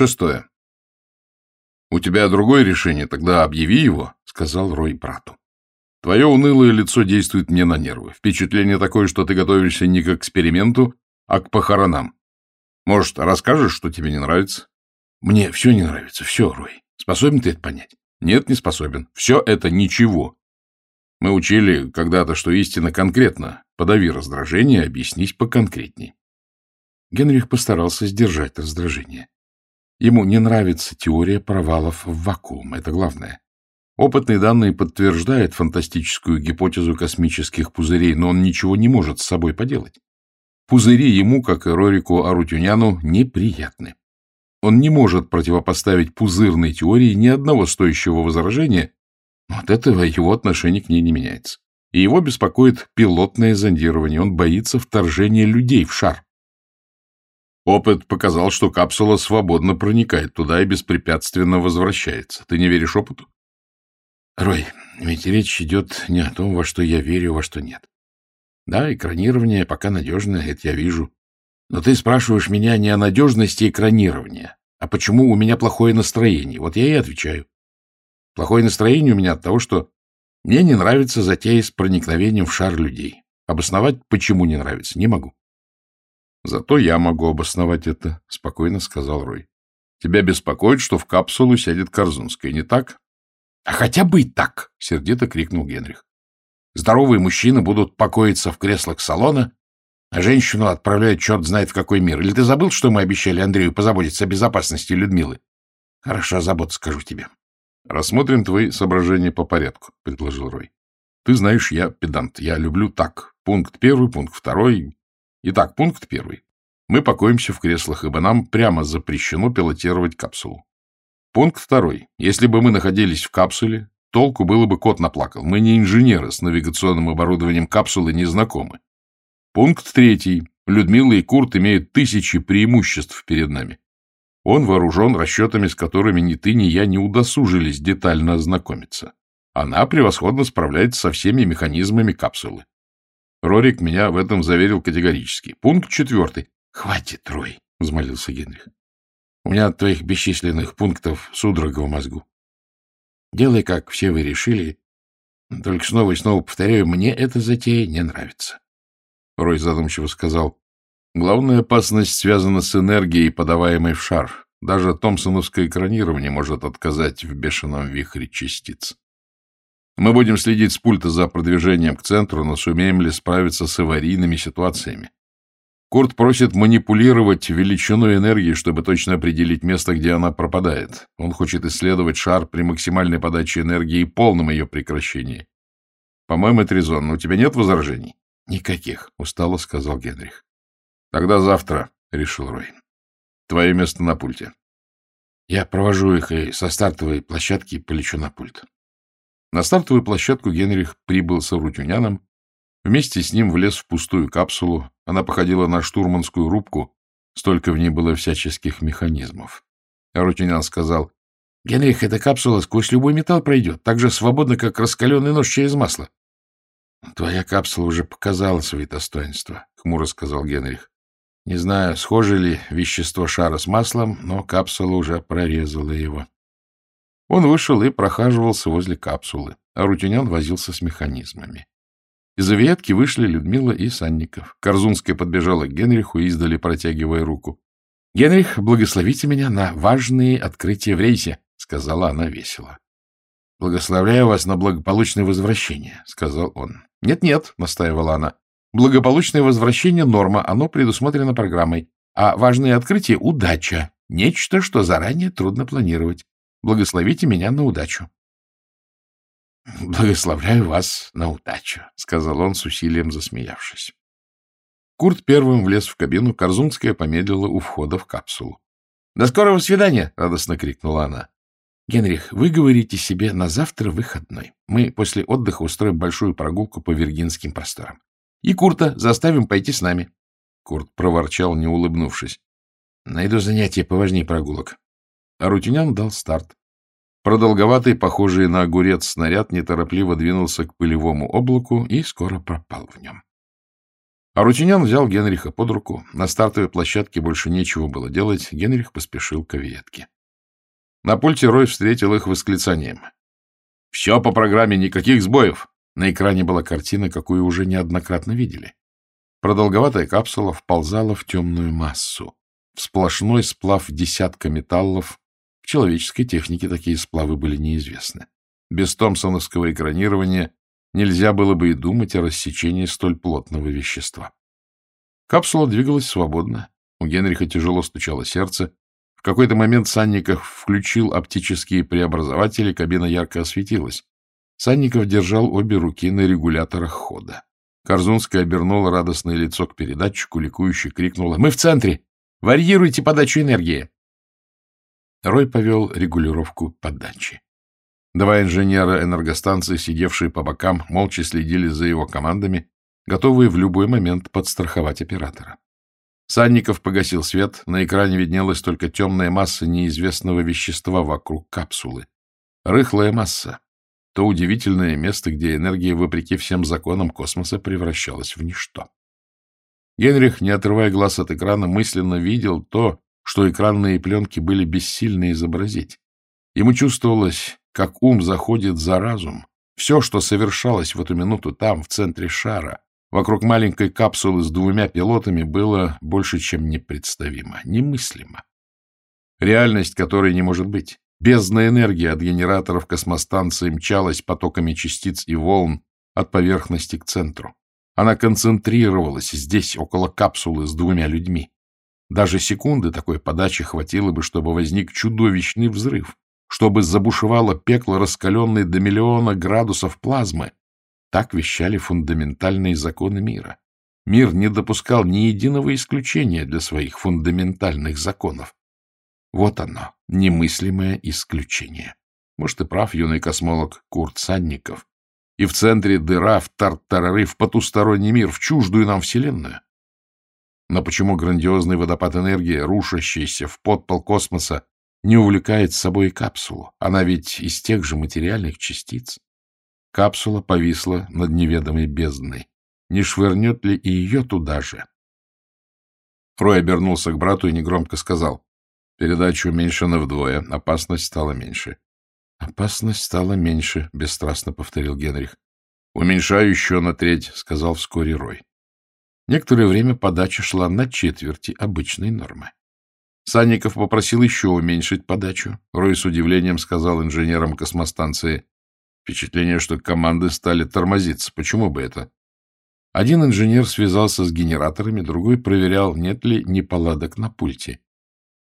Шестое. — У тебя другое решение, тогда объяви его, — сказал Рой брату. — Твое унылое лицо действует мне на нервы. Впечатление такое, что ты готовишься не к эксперименту, а к похоронам. Может, расскажешь, что тебе не нравится? — Мне все не нравится, все, Рой. Способен ты это понять? — Нет, не способен. Все это ничего. Мы учили когда-то, что истина конкретна. Подави раздражение, объяснись поконкретней. Генрих постарался сдержать раздражение. Ему не нравится теория провалов в вакуум, это главное. Опытные данные подтверждают фантастическую гипотезу космических пузырей, но он ничего не может с собой поделать. Пузыри ему, как и Рорику Арутюняну, неприятны. Он не может противопоставить пузырной теории ни одного стоящего возражения, но от этого его отношение к ней не меняется. И его беспокоит пилотное зондирование, он боится вторжения людей в шар. Опыт показал, что капсула свободно проникает туда и беспрепятственно возвращается. Ты не веришь опыту? Рой, ведь речь идет не о том, во что я верю, во что нет. Да, экранирование пока надежное, это я вижу. Но ты спрашиваешь меня не о надежности экранирования, а почему у меня плохое настроение. Вот я и отвечаю. Плохое настроение у меня от того, что мне не нравится затея с проникновением в шар людей. Обосновать, почему не нравится, не могу. Зато я могу обосновать это, — спокойно сказал Рой. Тебя беспокоит, что в капсулу сядет Корзунская, не так? — А хотя бы и так, — сердито крикнул Генрих. Здоровые мужчины будут покоиться в креслах салона, а женщину отправляют черт знает в какой мир. Или ты забыл, что мы обещали Андрею позаботиться о безопасности Людмилы? — Хорошо, забота, скажу тебе. — Рассмотрим твои соображения по порядку, — предложил Рой. — Ты знаешь, я педант. Я люблю так. Пункт первый, пункт второй, Итак, пункт первый. Мы покоимся в креслах, ибо нам прямо запрещено пилотировать капсулу. Пункт второй. Если бы мы находились в капсуле, толку было бы кот наплакал. Мы не инженеры, с навигационным оборудованием капсулы не знакомы. Пункт третий. Людмила и Курт имеют тысячи преимуществ перед нами. Он вооружен расчетами, с которыми ни ты, ни я не удосужились детально ознакомиться. Она превосходно справляется со всеми механизмами капсулы. Рорик меня в этом заверил категорически. Пункт четвертый. — Хватит, Рой, — взмолился Генрих. — У меня от твоих бесчисленных пунктов судорога в мозгу. Делай, как все вы решили. Только снова и снова повторяю, мне эта затея не нравится. Рой задумчиво сказал. — Главная опасность связана с энергией, подаваемой в шар. Даже томпсоновское экранирование может отказать в бешеном вихре частиц. Мы будем следить с пульта за продвижением к центру, но сумеем ли справиться с аварийными ситуациями. Курт просит манипулировать величиной энергии, чтобы точно определить место, где она пропадает. Он хочет исследовать шар при максимальной подаче энергии и полном ее прекращении. По-моему, это резонно. У тебя нет возражений? — Никаких, — устало сказал Генрих. — Тогда завтра, — решил Рой. — Твое место на пульте. Я провожу их и со стартовой площадки полечу на пульт. На стартовую площадку Генрих прибыл с Арутюняном. Вместе с ним влез в пустую капсулу. Она походила на штурманскую рубку, столько в ней было всяческих механизмов. Арутюнян сказал, — Генрих, эта капсула сквозь любой металл пройдет, так же свободно, как раскаленный нож через масло. — Твоя капсула уже показала свои достоинства, — хмуро сказал Генрих. — Не знаю, схоже ли вещество шара с маслом, но капсула уже прорезала его. Он вышел и прохаживался возле капсулы, а Рутюнян возился с механизмами. Из авиатки вышли Людмила и Санников. Корзунская подбежала к Генриху, издали протягивая руку. — Генрих, благословите меня на важные открытия в рейсе, — сказала она весело. — Благословляю вас на благополучное возвращение, — сказал он. «Нет, — Нет-нет, — настаивала она. — Благополучное возвращение — норма, оно предусмотрено программой. А важные открытия — удача, нечто, что заранее трудно планировать. Благословите меня на удачу. — Благословляю вас на удачу, — сказал он с усилием засмеявшись. Курт первым влез в кабину, Корзунская помедлила у входа в капсулу. — До скорого свидания! — радостно крикнула она. — Генрих, вы говорите себе на завтра выходной. Мы после отдыха устроим большую прогулку по Виргинским просторам. И Курта заставим пойти с нами. Курт проворчал, не улыбнувшись. — Найду занятие поважнее прогулок. А Рутюнян дал старт. Продолговатый, похожий на огурец снаряд, неторопливо двинулся к пылевому облаку и скоро пропал в нем. А Рутинян взял Генриха под руку. На стартовой площадке больше нечего было делать. Генрих поспешил к авиетке. На пульте Рой встретил их восклицанием. «Все по программе, никаких сбоев!» На экране была картина, какую уже неоднократно видели. Продолговатая капсула вползала в темную массу. В сплошной сплав десятка металлов. В человеческой технике такие сплавы были неизвестны. Без томпсоновского экранирования нельзя было бы и думать о рассечении столь плотного вещества. Капсула двигалась свободно. У Генриха тяжело стучало сердце. В какой-то момент Санников включил оптические преобразователи, кабина ярко осветилась. Санников держал обе руки на регуляторах хода. Корзунская обернула радостное лицо к передатчику, ликующе крикнула «Мы в центре! Варьируйте подачу энергии!» Рой повел регулировку подачи. Два инженера энергостанции, сидевшие по бокам, молча следили за его командами, готовые в любой момент подстраховать оператора. Санников погасил свет, на экране виднелась только темная масса неизвестного вещества вокруг капсулы. Рыхлая масса. То удивительное место, где энергия, вопреки всем законам космоса, превращалась в ничто. Генрих, не отрывая глаз от экрана, мысленно видел то, что экранные пленки были бессильны изобразить. Ему чувствовалось, как ум заходит за разум. Все, что совершалось в эту минуту там, в центре шара, вокруг маленькой капсулы с двумя пилотами, было больше, чем непредставимо, немыслимо. Реальность, которой не может быть. Бездна энергии от генераторов космостанции мчалась потоками частиц и волн от поверхности к центру. Она концентрировалась здесь, около капсулы с двумя людьми. Даже секунды такой подачи хватило бы, чтобы возник чудовищный взрыв, чтобы забушевало пекло, раскаленное до миллиона градусов плазмы. Так вещали фундаментальные законы мира. Мир не допускал ни единого исключения для своих фундаментальных законов. Вот оно, немыслимое исключение. Может, и прав юный космолог Курт Санников. И в центре дыра, в тартарары, в потусторонний мир, в чуждую нам Вселенную. Но почему грандиозный водопад энергии, рушащийся в подпол космоса, не увлекает с собой капсулу. Она ведь из тех же материальных частиц. Капсула повисла над неведомой бездной. Не швырнет ли и ее туда же? Рой обернулся к брату и негромко сказал. Передача уменьшена вдвое. Опасность стала меньше. — Опасность стала меньше, — бесстрастно повторил Генрих. — Уменьшаю еще на треть, — сказал вскоре Рой. Некоторое время подача шла на четверти обычной нормы. Санников попросил еще уменьшить подачу. Рой с удивлением сказал инженерам космостанции. Впечатление, что команды стали тормозиться. Почему бы это? Один инженер связался с генераторами, другой проверял, нет ли неполадок на пульте.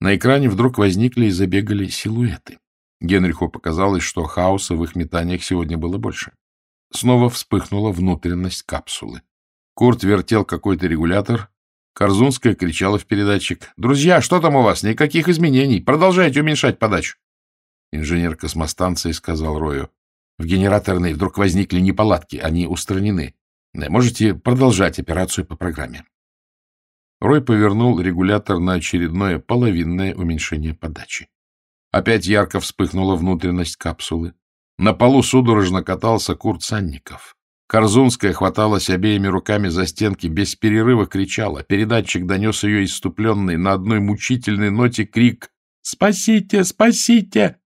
На экране вдруг возникли и забегали силуэты. Генриху показалось, что хаоса в их метаниях сегодня было больше. Снова вспыхнула внутренность капсулы. Курт вертел какой-то регулятор, Корзунская кричала в передатчик. «Друзья, что там у вас? Никаких изменений. Продолжайте уменьшать подачу». Инженер космостанции сказал Рою. В генераторной вдруг возникли неполадки. Они устранены. Можете продолжать операцию по программе. Рой повернул регулятор на очередное половинное уменьшение подачи. Опять ярко вспыхнула внутренность капсулы. На полу судорожно катался Курт Санников. Корзунская хваталась обеими руками за стенки, без перерыва кричала. Передатчик донес ее иступленный на одной мучительной ноте крик «Спасите! Спасите!».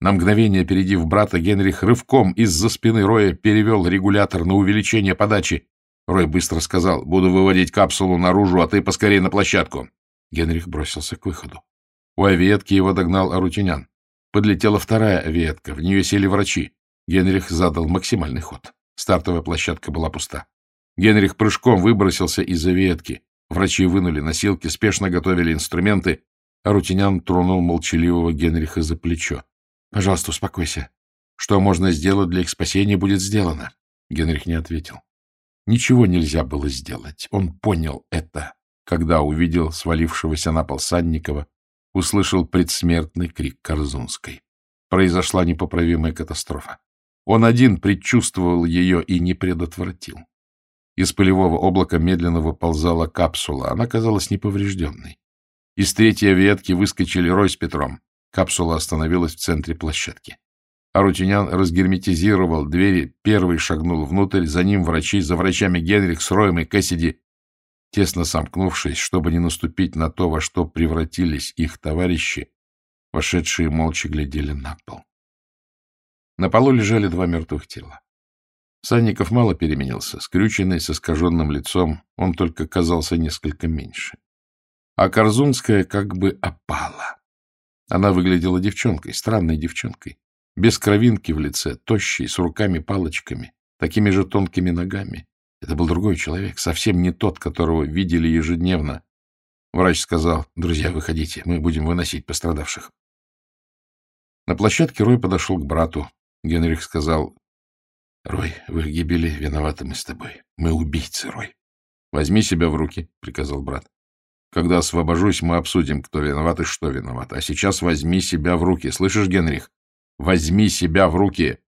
На мгновение опередив брата, Генрих рывком из-за спины Роя перевел регулятор на увеличение подачи. Рой быстро сказал «Буду выводить капсулу наружу, а ты поскорее на площадку». Генрих бросился к выходу. У авиетки его догнал Арутюнян. Подлетела вторая авиетка, в нее сели врачи. Генрих задал максимальный ход. Стартовая площадка была пуста. Генрих прыжком выбросился из-за ветки. Врачи вынули носилки, спешно готовили инструменты, а Рутинян тронул молчаливого Генриха за плечо. — Пожалуйста, успокойся. Что можно сделать для их спасения, будет сделано. Генрих не ответил. Ничего нельзя было сделать. Он понял это, когда увидел свалившегося на пол Санникова, услышал предсмертный крик Корзунской. Произошла непоправимая катастрофа. Он один предчувствовал ее и не предотвратил. Из пылевого облака медленно выползала капсула. Она казалась неповрежденной. Из третьей ветки выскочили Рой с Петром. Капсула остановилась в центре площадки. Арутюнян разгерметизировал двери, первый шагнул внутрь, за ним врачи, за врачами Генрих с Роем и Кэссиди. тесно сомкнувшись, чтобы не наступить на то, во что превратились их товарищи, вошедшие молча глядели на пол. На полу лежали два мертвых тела. Санников мало переменился. Скрюченный, с искаженным лицом, он только казался несколько меньше. А Корзунская как бы опала. Она выглядела девчонкой, странной девчонкой, без кровинки в лице, тощей, с руками-палочками, такими же тонкими ногами. Это был другой человек, совсем не тот, которого видели ежедневно. Врач сказал, друзья, выходите, мы будем выносить пострадавших. На площадке Рой подошел к брату. Генрих сказал, Рой, в их гибели виноваты мы с тобой. Мы убийцы, Рой. Возьми себя в руки, приказал брат. Когда освобожусь, мы обсудим, кто виноват и что виноват. А сейчас возьми себя в руки. Слышишь, Генрих? Возьми себя в руки.